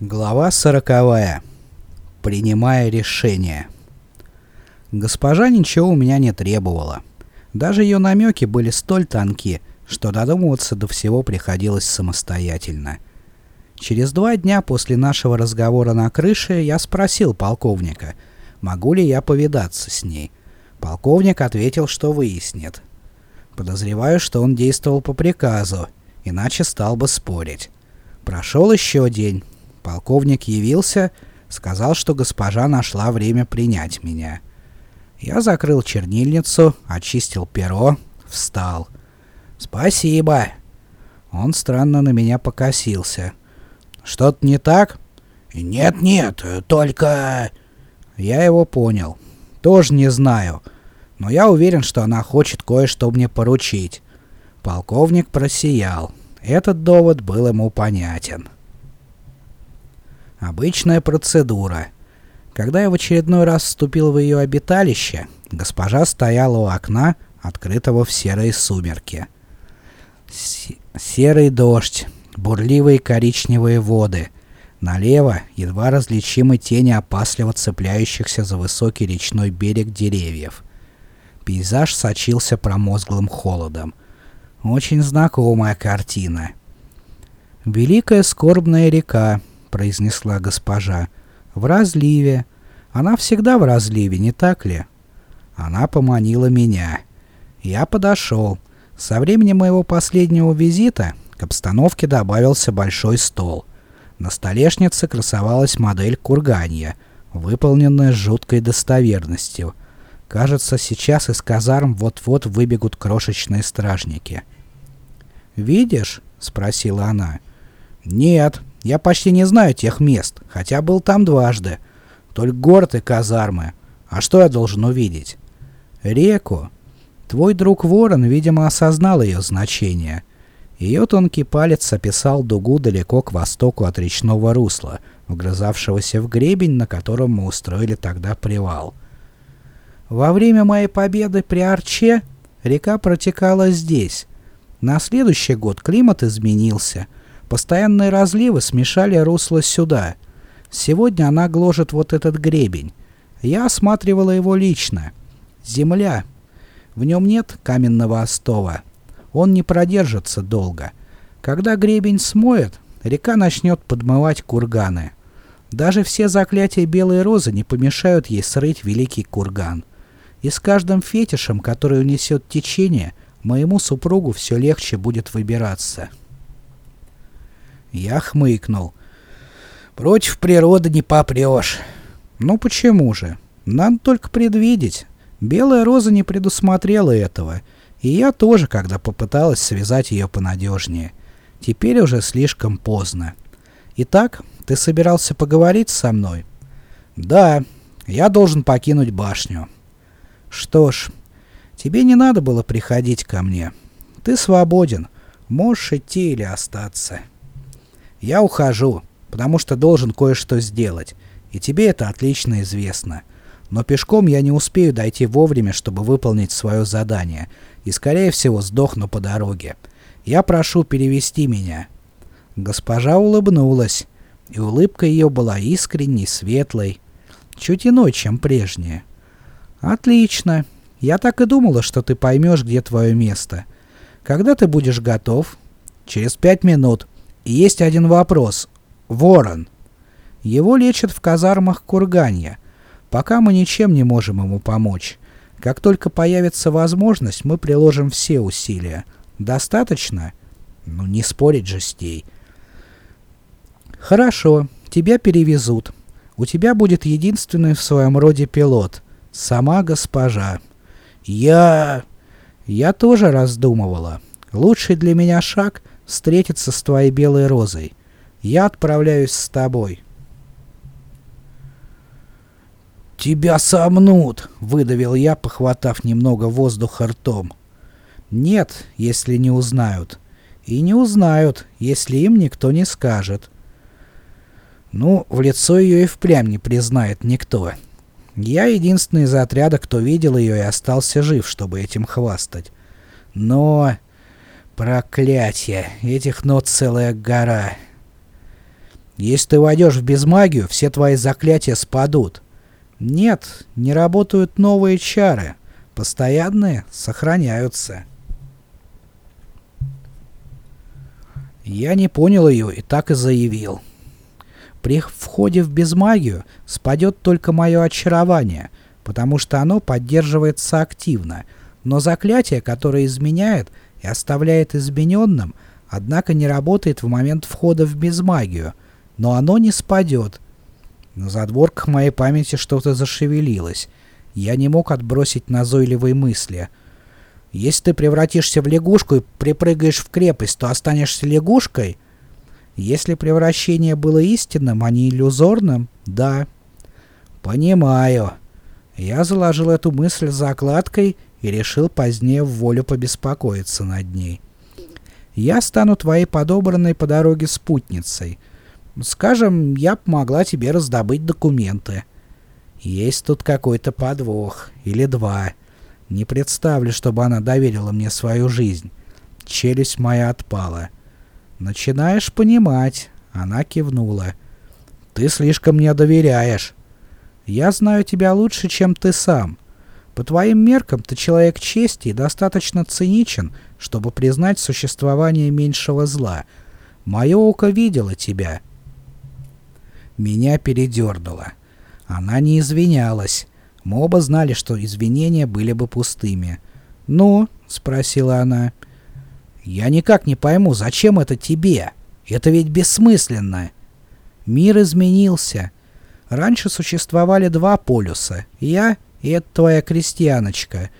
Глава сороковая. Принимая решение. Госпожа ничего у меня не требовала. Даже ее намеки были столь тонки, что додумываться до всего приходилось самостоятельно. Через два дня после нашего разговора на крыше я спросил полковника, могу ли я повидаться с ней. Полковник ответил, что выяснит. Подозреваю, что он действовал по приказу, иначе стал бы спорить. Прошел еще день. Полковник явился, сказал, что госпожа нашла время принять меня. Я закрыл чернильницу, очистил перо, встал. «Спасибо!» Он странно на меня покосился. «Что-то не так?» «Нет-нет, только...» Я его понял. Тоже не знаю. Но я уверен, что она хочет кое-что мне поручить. Полковник просиял. Этот довод был ему понятен. Обычная процедура. Когда я в очередной раз вступил в ее обиталище, госпожа стояла у окна, открытого в серые сумерки. С серый дождь, бурливые коричневые воды. Налево едва различимы тени опасливо цепляющихся за высокий речной берег деревьев. Пейзаж сочился промозглым холодом. Очень знакомая картина. Великая скорбная река, — произнесла госпожа. «В разливе. Она всегда в разливе, не так ли?» Она поманила меня. Я подошел. Со времени моего последнего визита к обстановке добавился большой стол. На столешнице красовалась модель курганья, выполненная с жуткой достоверностью. Кажется, сейчас из казарм вот-вот выбегут крошечные стражники. «Видишь?» — спросила она. «Нет», я почти не знаю тех мест, хотя был там дважды. Только город и казармы. А что я должен увидеть? Реку. Твой друг Ворон, видимо, осознал ее значение. Ее тонкий палец описал дугу далеко к востоку от речного русла, вгрызавшегося в гребень, на котором мы устроили тогда привал. Во время моей победы при Арче река протекала здесь. На следующий год климат изменился — Постоянные разливы смешали русло сюда. Сегодня она гложет вот этот гребень. Я осматривала его лично. Земля. В нем нет каменного остова. Он не продержится долго. Когда гребень смоет, река начнет подмывать курганы. Даже все заклятия белой розы не помешают ей срыть великий курган. И с каждым фетишем, который унесет течение, моему супругу все легче будет выбираться. Я хмыкнул. Против природы не попрешь. Ну почему же? Надо только предвидеть. Белая роза не предусмотрела этого. И я тоже, когда попыталась связать ее понадежнее. Теперь уже слишком поздно. Итак, ты собирался поговорить со мной? Да, я должен покинуть башню. Что ж, тебе не надо было приходить ко мне. Ты свободен. Можешь идти или остаться. Я ухожу, потому что должен кое-что сделать, и тебе это отлично известно. Но пешком я не успею дойти вовремя, чтобы выполнить свое задание, и, скорее всего, сдохну по дороге. Я прошу перевести меня». Госпожа улыбнулась, и улыбка ее была искренней, светлой, чуть иной, чем прежняя. «Отлично. Я так и думала, что ты поймешь, где твое место. Когда ты будешь готов?» «Через пять минут. Есть один вопрос. Ворон. Его лечат в казармах Курганья. Пока мы ничем не можем ему помочь. Как только появится возможность, мы приложим все усилия. Достаточно? Ну, не спорить же с ней. Хорошо, тебя перевезут. У тебя будет единственный в своем роде пилот. Сама госпожа. Я... Я тоже раздумывала. Лучший для меня шаг встретиться с твоей белой розой. Я отправляюсь с тобой». «Тебя сомнут!» — выдавил я, похватав немного воздуха ртом. «Нет, если не узнают. И не узнают, если им никто не скажет». Ну, в лицо ее и впрямь не признает никто. Я единственный из отряда, кто видел ее и остался жив, чтобы этим хвастать. Но... Проклятие! Этих нот целая гора. Если ты войдешь в безмагию, все твои заклятия спадут. Нет, не работают новые чары. Постоянные сохраняются. Я не понял ее и так и заявил. При входе в безмагию спадет только мое очарование, потому что оно поддерживается активно, но заклятие, которое изменяет и оставляет измененным, однако не работает в момент входа в безмагию, но оно не спадет. На задворках моей памяти что-то зашевелилось. Я не мог отбросить назойливые мысли. Если ты превратишься в лягушку и припрыгаешь в крепость, то останешься лягушкой? Если превращение было истинным, а не иллюзорным, да. Понимаю. Я заложил эту мысль закладкой и решил позднее в волю побеспокоиться над ней. Я стану твоей подобранной по дороге спутницей. Скажем, я помогла тебе раздобыть документы. Есть тут какой-то подвох. Или два. Не представлю, чтобы она доверила мне свою жизнь. Челюсть моя отпала. Начинаешь понимать. Она кивнула. Ты слишком мне доверяешь. Я знаю тебя лучше, чем ты сам. По твоим меркам ты человек чести и достаточно циничен, чтобы признать существование меньшего зла. Мое око видело тебя. Меня передернуло. Она не извинялась. Мы оба знали, что извинения были бы пустыми. «Ну?» — спросила она. «Я никак не пойму, зачем это тебе? Это ведь бессмысленно!» Мир изменился. Раньше существовали два полюса — я и эта твоя крестьяночка.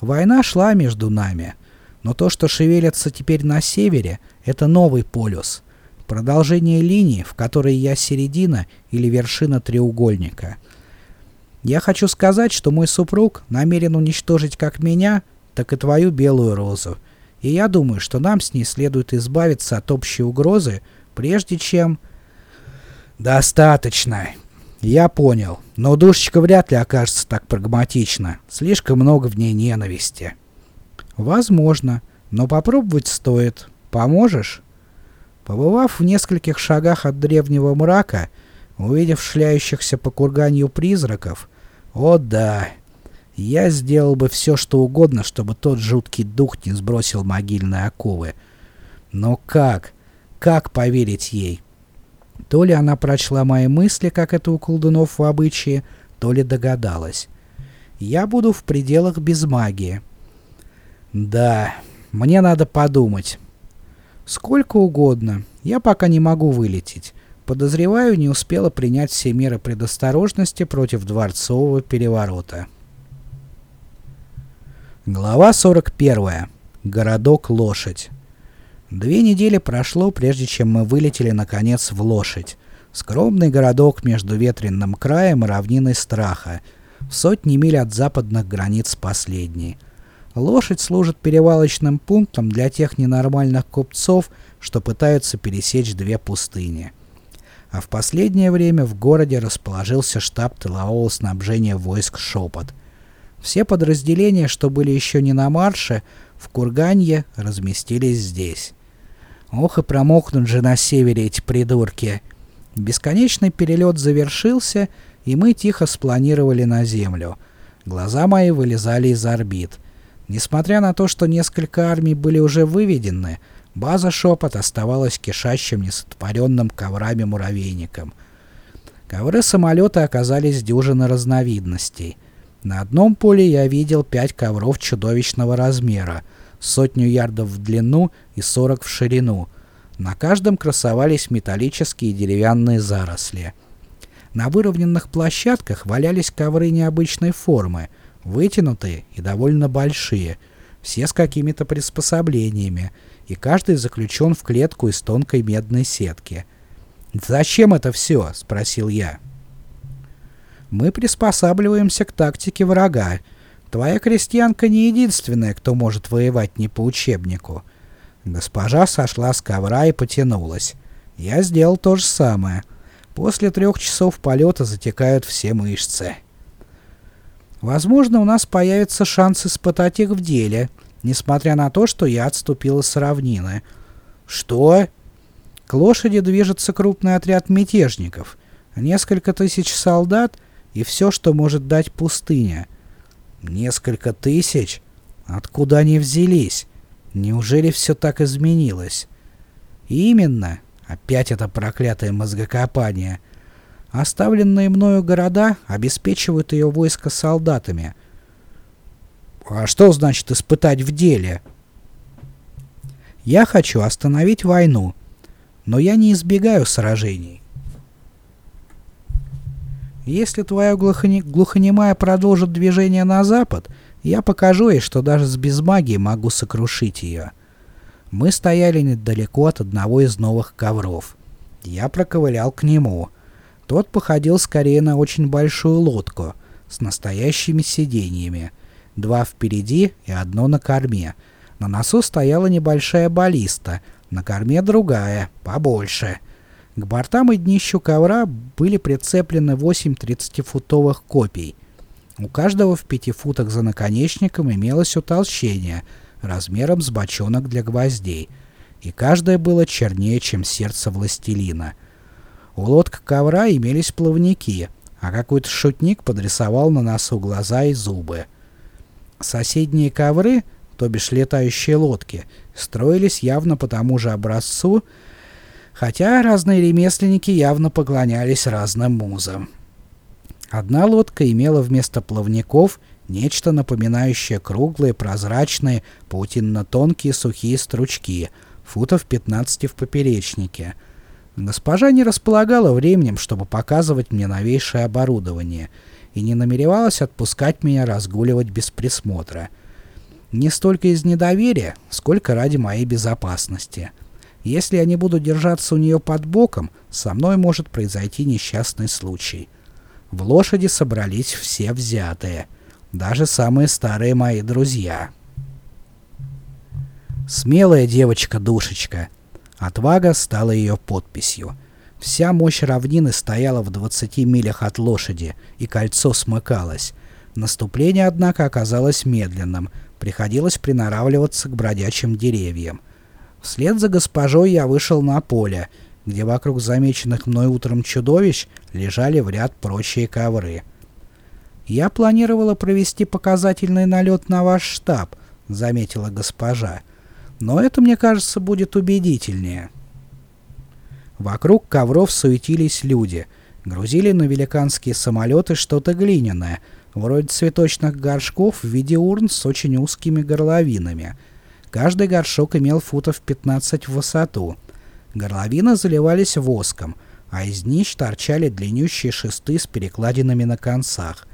Война шла между нами. Но то, что шевелится теперь на севере, это новый полюс. Продолжение линии, в которой я середина или вершина треугольника. Я хочу сказать, что мой супруг намерен уничтожить как меня, так и твою белую розу. И я думаю, что нам с ней следует избавиться от общей угрозы, прежде чем... Достаточно. Я понял. Но душечка вряд ли окажется так прагматична. Слишком много в ней ненависти. Возможно. Но попробовать стоит. Поможешь? Побывав в нескольких шагах от древнего мрака, увидев шляющихся по курганью призраков, о да, я сделал бы все, что угодно, чтобы тот жуткий дух не сбросил могильные оковы. Но как? Как поверить ей? То ли она прочла мои мысли, как это у колдунов в обычае, то ли догадалась. Я буду в пределах без магии. Да, мне надо подумать. Сколько угодно. Я пока не могу вылететь. Подозреваю, не успела принять все меры предосторожности против дворцового переворота. Глава 41. Городок Лошадь. Две недели прошло, прежде чем мы вылетели наконец в Лошадь. Скромный городок между ветренным краем и равниной страха, в сотни миль от западных границ последней. Лошадь служит перевалочным пунктом для тех ненормальных купцов, что пытаются пересечь две пустыни. А в последнее время в городе расположился штаб тылового снабжения войск «Шепот». Все подразделения, что были еще не на марше, в Курганье разместились здесь. Ох и промокнут же на севере эти придурки. Бесконечный перелет завершился, и мы тихо спланировали на землю. Глаза мои вылезали из орбит — Несмотря на то, что несколько армий были уже выведены, база «Шепот» оставалась кишащим несотворенным коврами муравейником. Ковры самолета оказались дюжины разновидностей. На одном поле я видел пять ковров чудовищного размера, сотню ярдов в длину и сорок в ширину. На каждом красовались металлические и деревянные заросли. На выровненных площадках валялись ковры необычной формы — Вытянутые и довольно большие, все с какими-то приспособлениями, и каждый заключен в клетку из тонкой медной сетки. «Зачем это все?» — спросил я. «Мы приспосабливаемся к тактике врага. Твоя крестьянка не единственная, кто может воевать не по учебнику». Госпожа сошла с ковра и потянулась. Я сделал то же самое. После трех часов полета затекают все мышцы. Возможно, у нас появится шанс испытать их в деле, несмотря на то, что я отступила с равнины. Что? К лошади движется крупный отряд мятежников, несколько тысяч солдат и все, что может дать пустыня. Несколько тысяч? Откуда они взялись? Неужели все так изменилось? Именно. Опять это проклятое мозгокопание. Оставленные мною города обеспечивают ее войско солдатами. А что значит испытать в деле? Я хочу остановить войну, но я не избегаю сражений. Если твоя глухоне... глухонемая продолжит движение на запад, я покажу ей, что даже с без магии могу сокрушить ее. Мы стояли недалеко от одного из новых ковров. Я проковылял к нему. Тот походил скорее на очень большую лодку с настоящими сиденьями. Два впереди и одно на корме. На носу стояла небольшая баллиста, на корме другая, побольше. К бортам и днищу ковра были прицеплены 8 30-футовых копий. У каждого в пяти футах за наконечником имелось утолщение — размером с бочонок для гвоздей, и каждое было чернее, чем сердце властелина. У лодка ковра имелись плавники, а какой-то шутник подрисовал на носу глаза и зубы. Соседние ковры, то бишь летающие лодки, строились явно по тому же образцу, хотя разные ремесленники явно поклонялись разным музам. Одна лодка имела вместо плавников Нечто напоминающее круглые, прозрачные, паутинно-тонкие сухие стручки, футов 15 в поперечнике. Госпожа не располагала временем, чтобы показывать мне новейшее оборудование, и не намеревалась отпускать меня разгуливать без присмотра. Не столько из недоверия, сколько ради моей безопасности. Если я не буду держаться у нее под боком, со мной может произойти несчастный случай. В лошади собрались все взятые — даже самые старые мои друзья. Смелая девочка-душечка. Отвага стала ее подписью. Вся мощь равнины стояла в 20 милях от лошади, и кольцо смыкалось. Наступление, однако, оказалось медленным, приходилось приноравливаться к бродячим деревьям. Вслед за госпожой я вышел на поле, где вокруг замеченных мной утром чудовищ лежали в ряд прочие ковры. «Я планировала провести показательный налет на ваш штаб», — заметила госпожа. «Но это, мне кажется, будет убедительнее». Вокруг ковров суетились люди. Грузили на великанские самолеты что-то глиняное, вроде цветочных горшков в виде урн с очень узкими горловинами. Каждый горшок имел футов 15 в высоту. Горловины заливались воском, а из днищ торчали длиннющие шесты с перекладинами на концах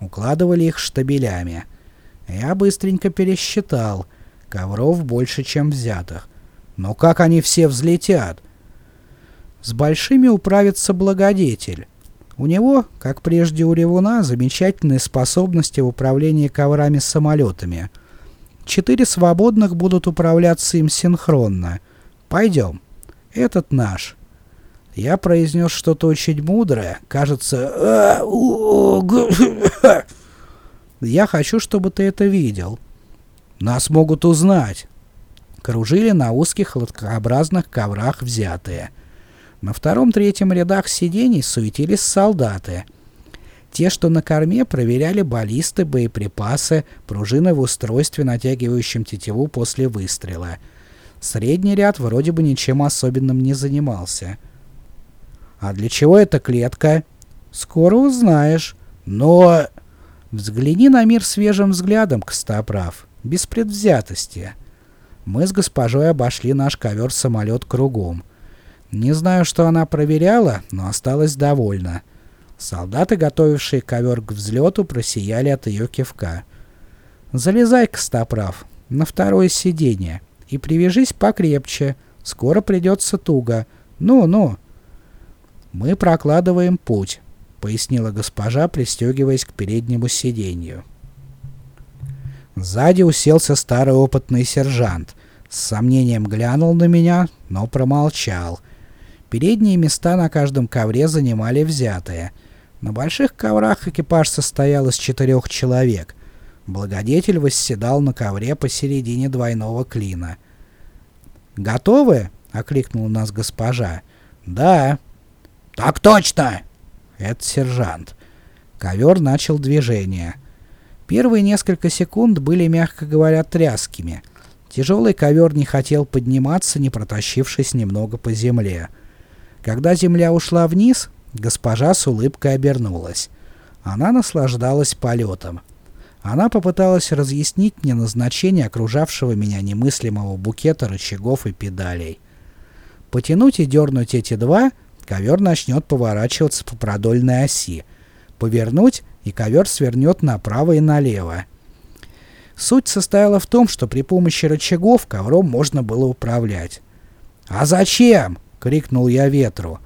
укладывали их штабелями. Я быстренько пересчитал. Ковров больше, чем взятых. Но как они все взлетят? С большими управится благодетель. У него, как прежде у Ревуна, замечательные способности в управлении коврами-самолетами. Четыре свободных будут управляться им синхронно. Пойдем. Этот наш. Я произнес что-то очень мудрое, кажется... Я хочу, чтобы ты это видел. Нас могут узнать. Кружили на узких лодкообразных коврах взятые. На втором-третьем рядах сидений суетились солдаты. Те, что на корме, проверяли баллисты, боеприпасы, пружины в устройстве, натягивающем тетиву после выстрела. Средний ряд вроде бы ничем особенным не занимался. А для чего эта клетка? Скоро узнаешь. Но... Взгляни на мир свежим взглядом, Костоправ, без предвзятости. Мы с госпожой обошли наш ковер-самолет кругом. Не знаю, что она проверяла, но осталась довольна. Солдаты, готовившие ковер к взлету, просияли от ее кивка. «Залезай, Костоправ, на второе сиденье и привяжись покрепче. Скоро придется туго. Ну-ну». «Мы прокладываем путь», — пояснила госпожа, пристегиваясь к переднему сиденью. Сзади уселся старый опытный сержант. С сомнением глянул на меня, но промолчал. Передние места на каждом ковре занимали взятые. На больших коврах экипаж состоял из четырех человек. Благодетель восседал на ковре посередине двойного клина. «Готовы?» — окликнула нас госпожа. «Да». «Так точно!» Это сержант. Ковер начал движение. Первые несколько секунд были, мягко говоря, тряскими. Тяжелый ковер не хотел подниматься, не протащившись немного по земле. Когда земля ушла вниз, госпожа с улыбкой обернулась. Она наслаждалась полетом. Она попыталась разъяснить мне назначение окружавшего меня немыслимого букета рычагов и педалей. Потянуть и дернуть эти два, ковер начнет поворачиваться по продольной оси. Повернуть, и ковер свернет направо и налево. Суть состояла в том, что при помощи рычагов ковром можно было управлять. «А зачем?» — крикнул я ветру.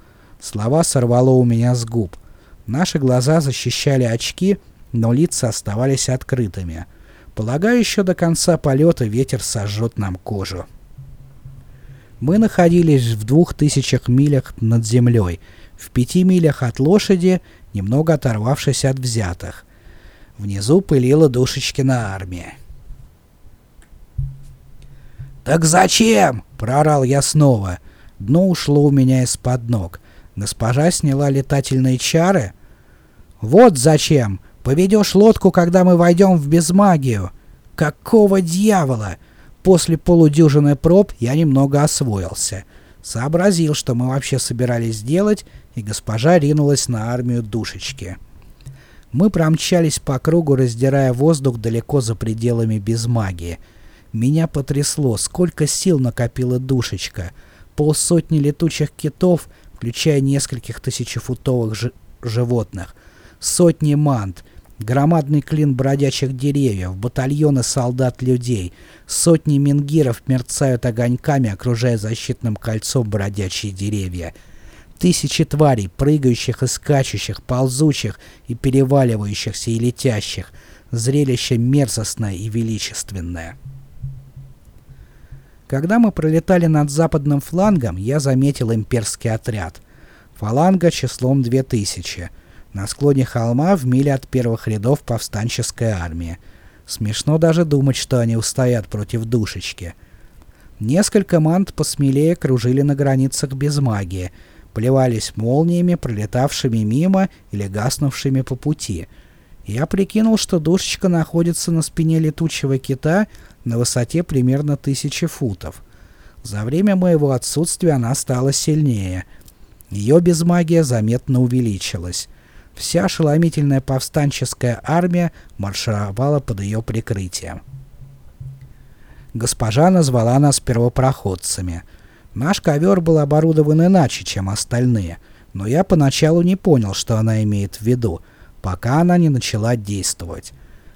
Слова сорвало у меня с губ. Наши глаза защищали очки, но лица оставались открытыми. Полагаю, еще до конца полета ветер сожжет нам кожу. Мы находились в двух тысячах милях над землей, в пяти милях от лошади, немного оторвавшись от взятых. Внизу пылила Душечкина армия. «Так зачем?» — прорал я снова. Дно ушло у меня из-под ног. Госпожа сняла летательные чары. «Вот зачем! Поведешь лодку, когда мы войдем в безмагию!» «Какого дьявола!» После полудюжины проб я немного освоился. Сообразил, что мы вообще собирались делать, и госпожа ринулась на армию душечки. Мы промчались по кругу, раздирая воздух далеко за пределами безмагии. Меня потрясло, сколько сил накопила душечка. Полсотни летучих китов — включая нескольких тысячефутовых животных, сотни мант, громадный клин бродячих деревьев, батальоны солдат-людей, сотни мингиров мерцают огоньками, окружая защитным кольцом бродячие деревья. Тысячи тварей, прыгающих и скачущих, ползучих и переваливающихся и летящих. Зрелище мерзостное и величественное. Когда мы пролетали над западным флангом, я заметил имперский отряд. Фаланга числом 2000. На склоне холма в миле от первых рядов повстанческая армия. Смешно даже думать, что они устоят против душечки. Несколько мант посмелее кружили на границах без магии, плевались молниями, пролетавшими мимо или гаснувшими по пути. Я прикинул, что душечка находится на спине летучего кита на высоте примерно тысячи футов. За время моего отсутствия она стала сильнее. Ее безмагия заметно увеличилась. Вся ошеломительная повстанческая армия маршировала под ее прикрытием. Госпожа назвала нас первопроходцами. Наш ковер был оборудован иначе, чем остальные, но я поначалу не понял, что она имеет в виду, пока она не начала действовать.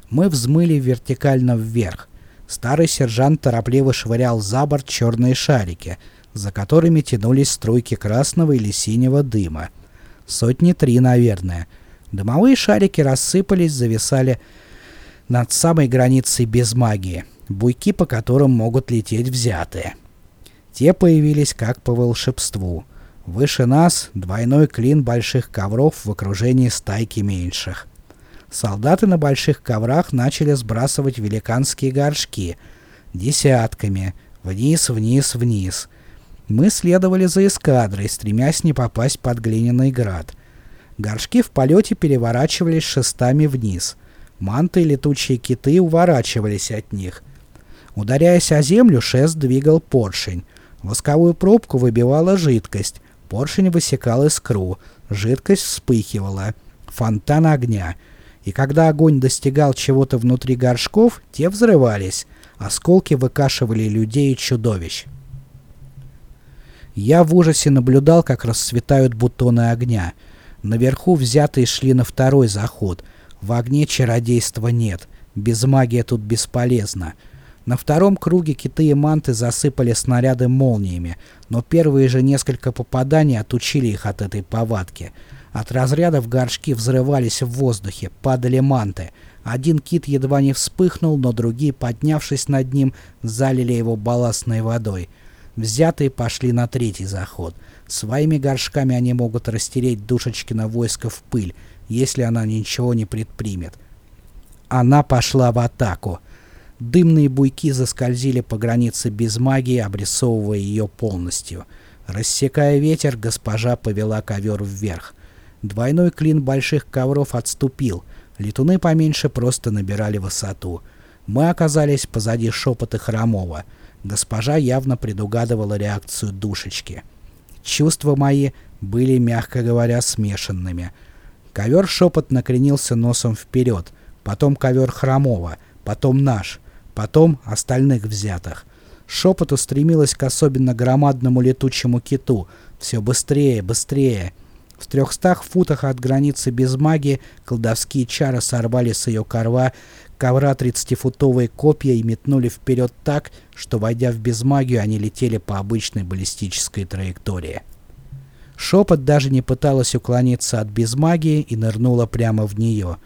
Мы взмыли вертикально вверх, Старый сержант торопливо швырял за борт черные шарики, за которыми тянулись струйки красного или синего дыма. Сотни три, наверное. Дымовые шарики рассыпались, зависали над самой границей без магии, буйки по которым могут лететь взятые. Те появились как по волшебству. Выше нас двойной клин больших ковров в окружении стайки меньших солдаты на больших коврах начали сбрасывать великанские горшки. Десятками. Вниз, вниз, вниз. Мы следовали за эскадрой, стремясь не попасть под глиняный град. Горшки в полете переворачивались шестами вниз. Манты и летучие киты уворачивались от них. Ударяясь о землю, шест двигал поршень. Восковую пробку выбивала жидкость. Поршень высекал искру. Жидкость вспыхивала. Фонтан огня — и когда огонь достигал чего-то внутри горшков, те взрывались, осколки выкашивали людей и чудовищ. Я в ужасе наблюдал, как расцветают бутоны огня. Наверху взятые шли на второй заход. В огне чародейства нет. Без магии тут бесполезно. На втором круге киты и манты засыпали снаряды молниями, но первые же несколько попаданий отучили их от этой повадки — от разрядов горшки взрывались в воздухе, падали манты. Один кит едва не вспыхнул, но другие, поднявшись над ним, залили его балластной водой. Взятые пошли на третий заход. Своими горшками они могут растереть Душечкина войско в пыль, если она ничего не предпримет. Она пошла в атаку. Дымные буйки заскользили по границе без магии, обрисовывая ее полностью. Рассекая ветер, госпожа повела ковер вверх. Двойной клин больших ковров отступил. Летуны поменьше просто набирали высоту. Мы оказались позади шепота Хромова. Госпожа явно предугадывала реакцию душечки. Чувства мои были, мягко говоря, смешанными. Ковер шепот накренился носом вперед, потом ковер Хромова, потом наш, потом остальных взятых. Шепот устремилась к особенно громадному летучему киту. Все быстрее, быстрее. В трехстах футах от границы без магии колдовские чары сорвали с ее корва ковра тридцатифутовые копья и метнули вперед так, что, войдя в безмагию, они летели по обычной баллистической траектории. Шепот даже не пыталась уклониться от безмагии и нырнула прямо в нее.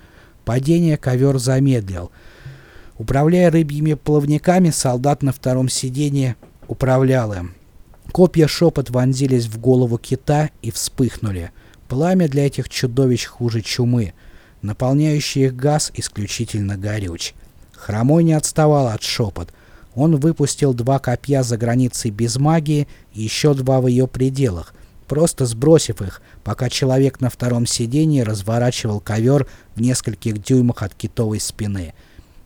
Падение ковер замедлил. Управляя рыбьими плавниками, солдат на втором сиденье управлял им. Копья шепот вонзились в голову кита и вспыхнули. Пламя для этих чудовищ хуже чумы. Наполняющий их газ исключительно горюч. Хромой не отставал от шепот. Он выпустил два копья за границей без магии и еще два в ее пределах, просто сбросив их, пока человек на втором сиденье разворачивал ковер в нескольких дюймах от китовой спины.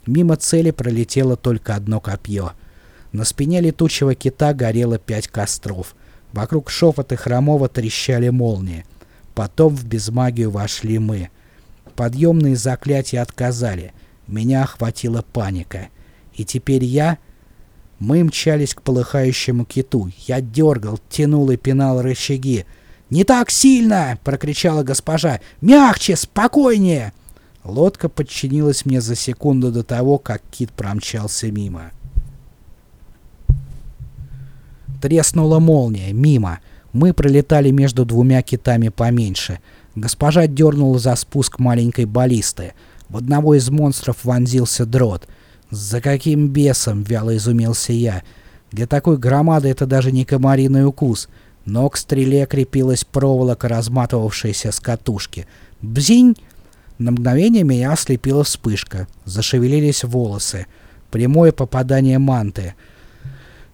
Мимо цели пролетело только одно копье. На спине летучего кита горело пять костров. Вокруг шепота хромого трещали молнии. Потом в безмагию вошли мы. Подъемные заклятия отказали. Меня охватила паника. И теперь я мы мчались к полыхающему киту. Я дергал, тянул и пинал рычаги. «Не так сильно!» — прокричала госпожа. «Мягче, спокойнее!» Лодка подчинилась мне за секунду до того, как кит промчался мимо. Треснула молния. Мимо. Мы пролетали между двумя китами поменьше. Госпожа дернула за спуск маленькой баллисты. В одного из монстров вонзился дрот — «За каким бесом?» — вяло изумился я. «Для такой громады это даже не комариный укус». Но к стреле крепилась проволока, разматывавшаяся с катушки. «Бзинь!» На мгновение меня ослепила вспышка. Зашевелились волосы. Прямое попадание манты.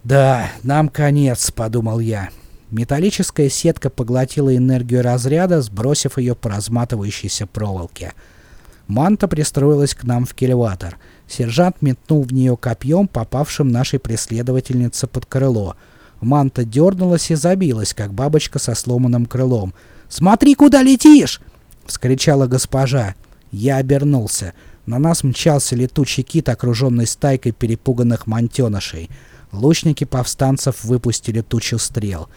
«Да, нам конец», — подумал я. Металлическая сетка поглотила энергию разряда, сбросив ее по разматывающейся проволоке. Манта пристроилась к нам в кильватор — Сержант метнул в нее копьем, попавшим нашей преследовательнице под крыло. Манта дернулась и забилась, как бабочка со сломанным крылом. «Смотри, куда летишь!» — вскричала госпожа. Я обернулся. На нас мчался летучий кит, окруженный стайкой перепуганных мантенышей. Лучники повстанцев выпустили тучу стрел.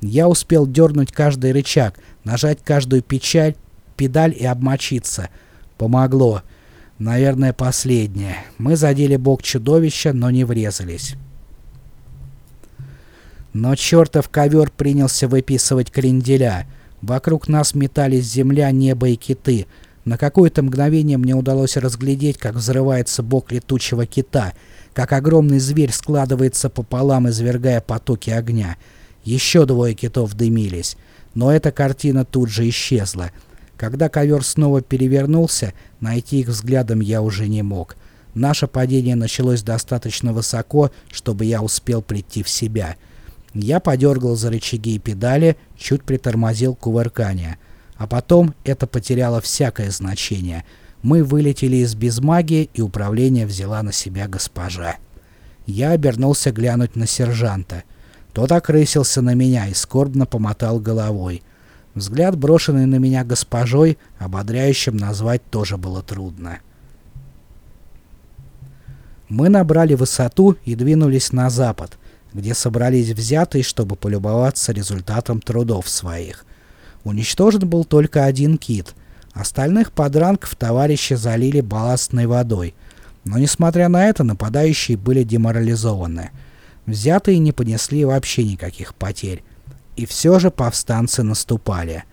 Я успел дернуть каждый рычаг, нажать каждую печаль, педаль и обмочиться. Помогло. Наверное, последнее. Мы задели бок чудовища, но не врезались. Но чертов ковер принялся выписывать кренделя. Вокруг нас метались земля, небо и киты. На какое-то мгновение мне удалось разглядеть, как взрывается бок летучего кита, как огромный зверь складывается пополам, извергая потоки огня. Еще двое китов дымились. Но эта картина тут же исчезла. Когда ковер снова перевернулся, найти их взглядом я уже не мог. Наше падение началось достаточно высоко, чтобы я успел прийти в себя. Я подергал за рычаги и педали, чуть притормозил кувыркание. А потом это потеряло всякое значение. Мы вылетели из безмагии, и управление взяла на себя госпожа. Я обернулся глянуть на сержанта. Тот окрысился на меня и скорбно помотал головой. Взгляд, брошенный на меня госпожой, ободряющим назвать тоже было трудно. Мы набрали высоту и двинулись на запад, где собрались взятые, чтобы полюбоваться результатом трудов своих. Уничтожен был только один кит. Остальных подранков товарищи залили балластной водой. Но несмотря на это, нападающие были деморализованы. Взятые не понесли вообще никаких потерь. И все же повстанцы наступали.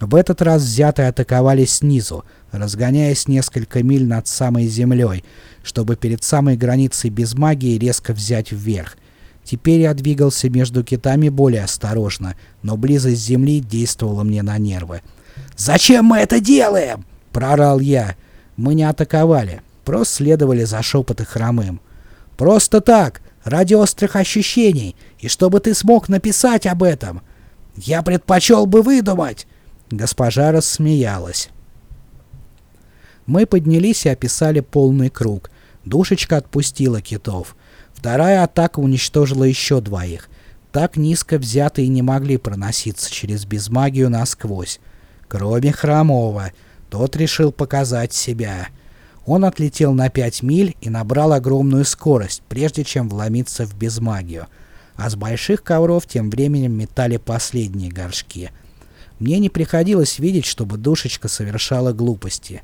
В этот раз взятые атаковали снизу, разгоняясь несколько миль над самой землей, чтобы перед самой границей без магии резко взять вверх. Теперь я двигался между китами более осторожно, но близость земли действовала мне на нервы. «Зачем мы это делаем?» — прорал я. Мы не атаковали, просто следовали за шепоты хромым. Просто так, ради острых ощущений, и чтобы ты смог написать об этом. Я предпочел бы выдумать!» Госпожа рассмеялась. Мы поднялись и описали полный круг. Душечка отпустила китов. Вторая атака уничтожила еще двоих. Так низко взятые не могли проноситься через безмагию насквозь. Кроме Хромова. Тот решил показать себя. Он отлетел на 5 миль и набрал огромную скорость, прежде чем вломиться в безмагию. А с больших ковров тем временем метали последние горшки. Мне не приходилось видеть, чтобы душечка совершала глупости.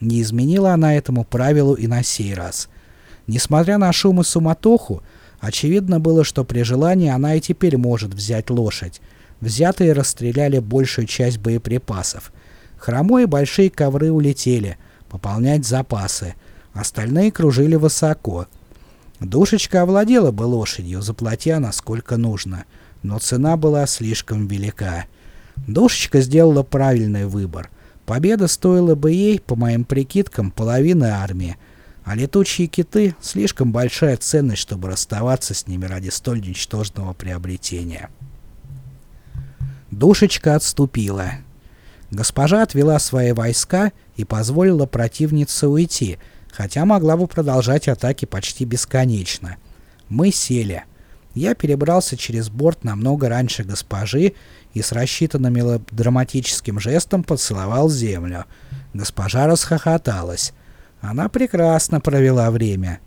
Не изменила она этому правилу и на сей раз. Несмотря на шум и суматоху, очевидно было, что при желании она и теперь может взять лошадь. Взятые расстреляли большую часть боеприпасов. Хромой большие ковры улетели — пополнять запасы. Остальные кружили высоко. Душечка овладела бы лошадью, заплатя насколько нужно, но цена была слишком велика. Душечка сделала правильный выбор. Победа стоила бы ей, по моим прикидкам, половины армии, а летучие киты — слишком большая ценность, чтобы расставаться с ними ради столь ничтожного приобретения. Душечка отступила. Госпожа отвела свои войска и позволила противнице уйти, хотя могла бы продолжать атаки почти бесконечно. Мы сели. Я перебрался через борт намного раньше госпожи и с рассчитанным мелодраматическим жестом поцеловал землю. Госпожа расхохоталась. Она прекрасно провела время.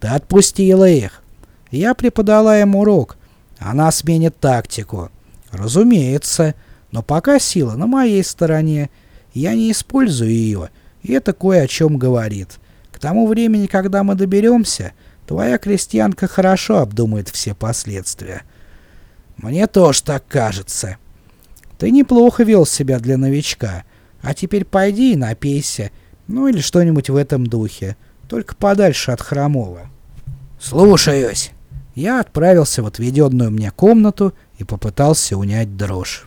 «Ты отпустила их!» Я преподала им урок. Она сменит тактику. «Разумеется!» Но пока сила на моей стороне. Я не использую ее, и это кое о чем говорит. К тому времени, когда мы доберемся, твоя крестьянка хорошо обдумает все последствия. Мне тоже так кажется. Ты неплохо вел себя для новичка. А теперь пойди и напейся. Ну или что-нибудь в этом духе. Только подальше от Хромова. Слушаюсь. Я отправился в отведенную мне комнату и попытался унять дрожь.